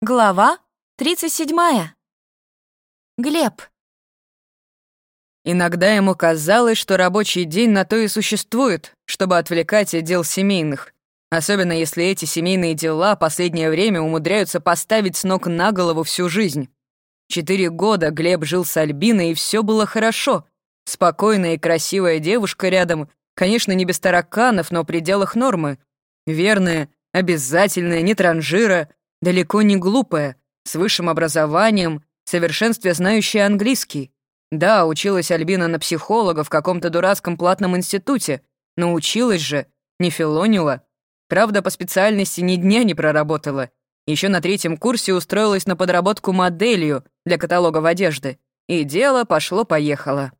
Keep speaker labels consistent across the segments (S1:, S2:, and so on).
S1: Глава 37. Глеб.
S2: Иногда ему казалось, что рабочий день на то и существует, чтобы отвлекать от дел семейных. Особенно если эти семейные дела последнее время умудряются поставить с ног на голову всю жизнь. Четыре года Глеб жил с Альбиной, и все было хорошо. Спокойная и красивая девушка рядом, конечно, не без тараканов, но в пределах нормы. Верная, обязательная, не транжира — далеко не глупая, с высшим образованием, в совершенстве знающая английский. Да, училась Альбина на психолога в каком-то дурацком платном институте, но училась же, не филонила. Правда, по специальности ни дня не проработала. Еще на третьем курсе устроилась на подработку моделью для каталогов одежды. И дело пошло-поехало.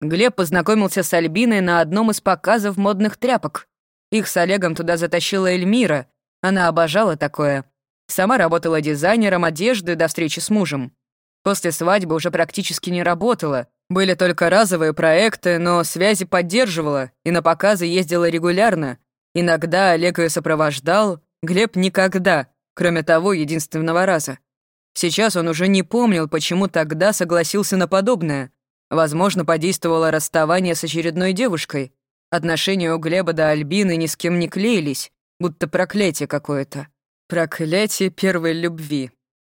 S2: Глеб познакомился с Альбиной на одном из показов модных тряпок. Их с Олегом туда затащила Эльмира. Она обожала такое. Сама работала дизайнером одежды до встречи с мужем. После свадьбы уже практически не работала. Были только разовые проекты, но связи поддерживала и на показы ездила регулярно. Иногда Олег ее сопровождал, Глеб никогда, кроме того единственного раза. Сейчас он уже не помнил, почему тогда согласился на подобное. Возможно, подействовало расставание с очередной девушкой. Отношения у Глеба до Альбины ни с кем не клеились, будто проклятие какое-то. Проклятие первой любви.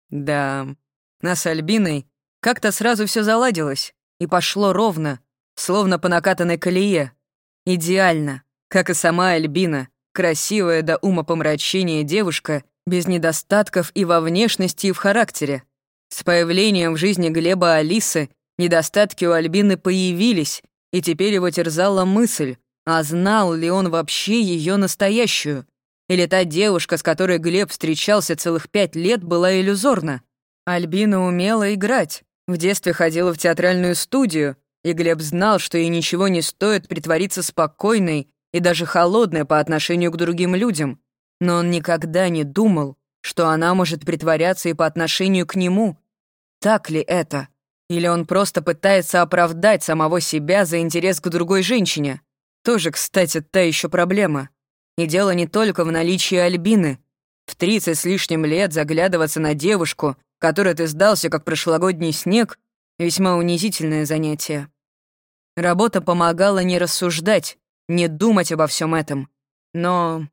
S2: Да, нас с Альбиной как-то сразу все заладилось и пошло ровно, словно по накатанной колее. Идеально, как и сама Альбина, красивая до ума помрачения девушка, без недостатков и во внешности, и в характере. С появлением в жизни Глеба Алисы недостатки у Альбины появились, и теперь его терзала мысль, а знал ли он вообще ее настоящую — или та девушка, с которой Глеб встречался целых пять лет, была иллюзорна? Альбина умела играть. В детстве ходила в театральную студию, и Глеб знал, что ей ничего не стоит притвориться спокойной и даже холодной по отношению к другим людям. Но он никогда не думал, что она может притворяться и по отношению к нему. Так ли это? Или он просто пытается оправдать самого себя за интерес к другой женщине? Тоже, кстати, та еще проблема. И дело не только в наличии Альбины. В тридцать с лишним лет заглядываться на девушку, которой ты сдался, как прошлогодний снег, весьма унизительное занятие. Работа помогала не рассуждать, не думать обо всем этом. Но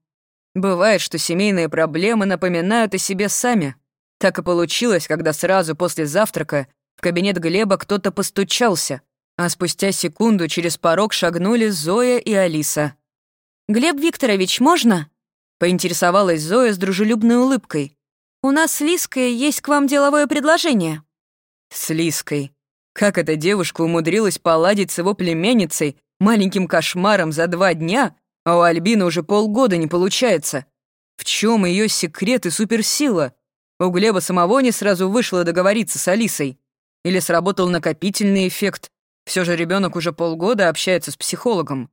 S2: бывает, что семейные проблемы напоминают о себе сами. Так и получилось, когда сразу после завтрака в кабинет Глеба кто-то постучался, а спустя секунду через порог шагнули Зоя и Алиса. «Глеб Викторович, можно?» — поинтересовалась Зоя с дружелюбной улыбкой. «У нас с Лиской есть к вам деловое предложение». «С Лиской? Как эта девушка умудрилась поладить с его племянницей, маленьким кошмаром за два дня, а у Альбины уже полгода не получается? В чем ее секрет и суперсила? У Глеба самого не сразу вышло договориться с Алисой. Или сработал накопительный эффект? Все же ребенок уже полгода общается с психологом.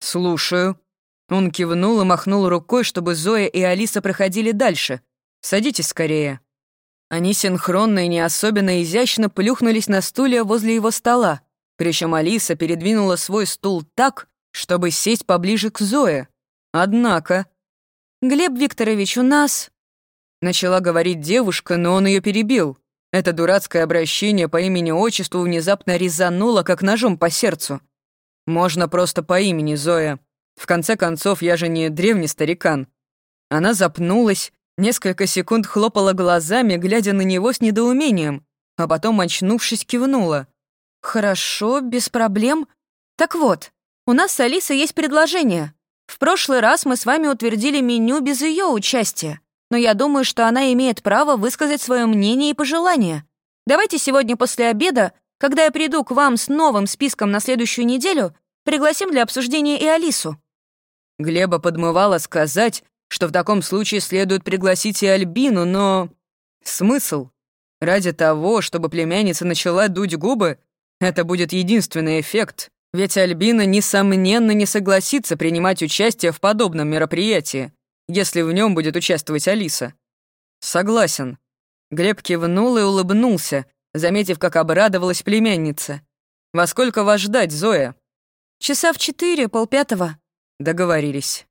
S2: «Слушаю», он кивнул и махнул рукой, чтобы Зоя и Алиса проходили дальше. «Садитесь скорее». Они синхронно и не особенно изящно плюхнулись на стулья возле его стола, причем Алиса передвинула свой стул так, чтобы сесть поближе к Зое. Однако... «Глеб Викторович, у нас...» Начала говорить девушка, но он ее перебил. Это дурацкое обращение по имени-отчеству внезапно резануло, как ножом по сердцу. «Можно просто по имени, Зоя», в конце концов, я же не древний старикан. Она запнулась, несколько секунд хлопала глазами, глядя на него с недоумением, а потом, очнувшись, кивнула. «Хорошо, без проблем. Так вот, у нас с Алисой есть предложение. В прошлый раз мы с вами утвердили меню без ее участия, но я думаю, что она имеет право высказать свое мнение и пожелания. Давайте сегодня после обеда, когда я приду к вам с новым списком на следующую неделю, пригласим для обсуждения и Алису». Глеба подмывало сказать, что в таком случае следует пригласить и Альбину, но... Смысл? Ради того, чтобы племянница начала дуть губы, это будет единственный эффект, ведь Альбина, несомненно, не согласится принимать участие в подобном мероприятии, если в нем будет участвовать Алиса. Согласен. Глеб кивнул и улыбнулся, заметив, как обрадовалась племянница. «Во сколько вас ждать, Зоя?» «Часа в четыре, полпятого», Договорились.